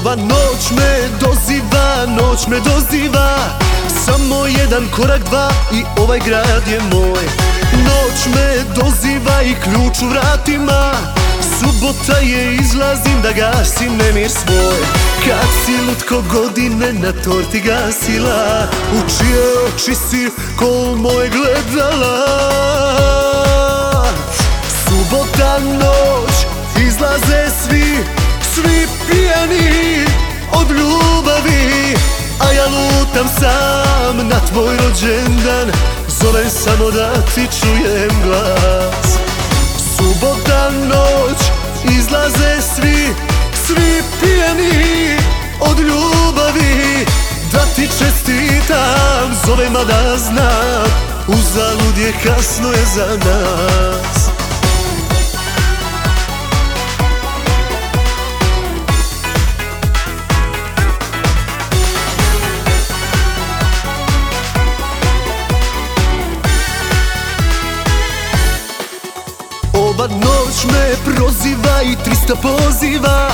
Ova noć me doziva, noć me doziva. Samo jedan korak dva i ovaj grad je moj. Noć me doziva i ključ u vratima. Subota je, izlazim da gasim nemir svoj. Kad si lutko godine na torti gasila U čije oči si kol moje gledala. Subota noć, izlaze svi, svi pijani od ljubavi A ja lutam sam na tvoj rođendan. Zovem samo da ti čujem glas. Subota noć, izlaze svi, svi pijani od ljubavi. Da ti čestitam, zovem a da znam Uzalud je kasno je za nas Ova noć me proziva i trista poziva.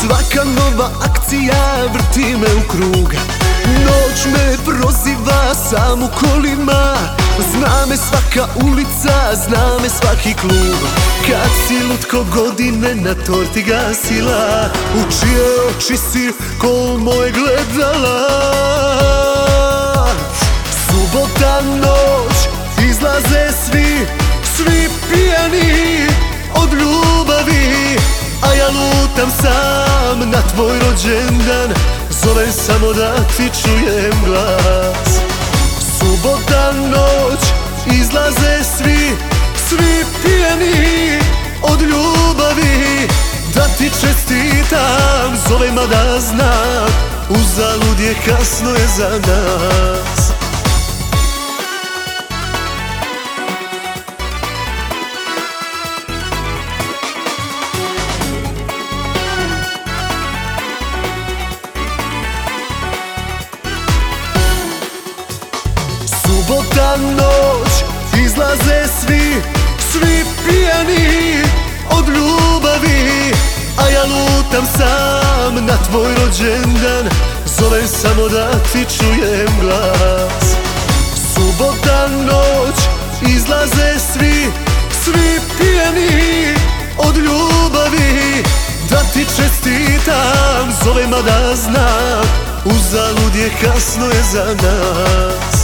Svaka nova akcija vrti me u krug. Noć me proziva sam u kolima. Zna me svaka ulica, zna me svaki klub. Kad si lutko godine na torti gasila. U čije oči si kol moje gledala. Subota noć, izlaze svi, svi pijani lutam sam na tvoj rođendan Zovem samo da ti čujem glas. Subota noć, izlaze svi, svi pijani od ljubavi. Da ti čestitam, zovem a da znam Uzalud je kasno je za nas Subota noć, izlaze svi, svi pijani od ljubavi A ja lutam sam na tvoj rođendan Zovem samo da ti čujem glas. Subota noć, izlaze svi, svi pijani od ljubavi Da ti čestitam, zovem a da znam Uzalud je kasno je za nas